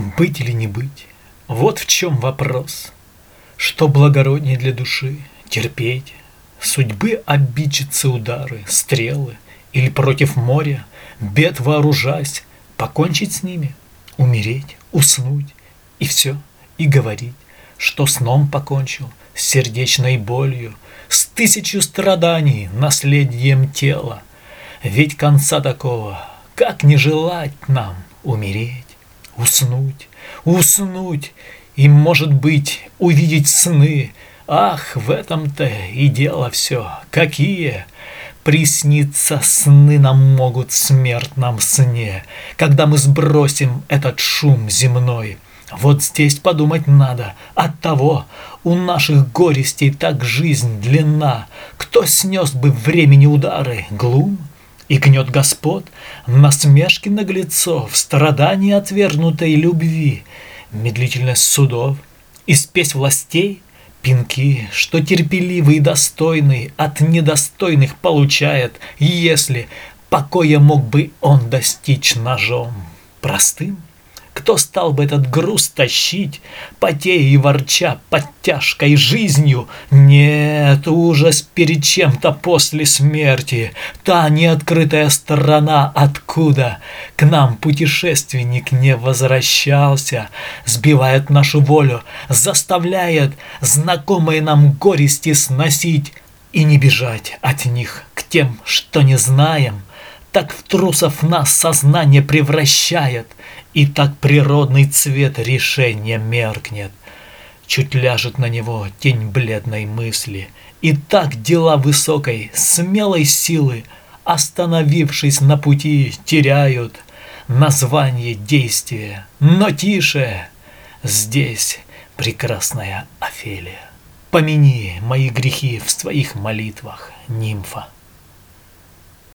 Быть или не быть? Вот в чем вопрос. Что благороднее для души? Терпеть? Судьбы обидчицы удары, стрелы? Или против моря, бед вооружась, покончить с ними? Умереть, уснуть и все, и говорить, что сном покончил, с сердечной болью, с тысячу страданий, наследием тела. Ведь конца такого, как не желать нам умереть, уснуть, уснуть и, может быть, увидеть сны. Ах, в этом-то и дело все. Какие присниться сны нам могут в смертном сне, когда мы сбросим этот шум земной. Вот здесь подумать надо, от того у наших горестей так жизнь длинна. Кто снес бы времени удары, глум и гнет господ, насмешки наглецов, страдания отвергнутой любви, медлительность судов и спесь властей, пинки, что терпеливый и достойный от недостойных получает, если покоя мог бы он достичь ножом простым кто стал бы этот груз тащить, потея и ворча под тяжкой жизнью? Нет, ужас перед чем-то после смерти. Та неоткрытая сторона, откуда к нам путешественник не возвращался, сбивает нашу волю, заставляет знакомые нам горести сносить и не бежать от них к тем, что не знаем, так в трусов нас сознание превращает, и так природный цвет решения меркнет. Чуть ляжет на него тень бледной мысли, и так дела высокой, смелой силы, остановившись на пути, теряют название действия. Но тише, здесь прекрасная Офелия. Помяни мои грехи в своих молитвах, нимфа.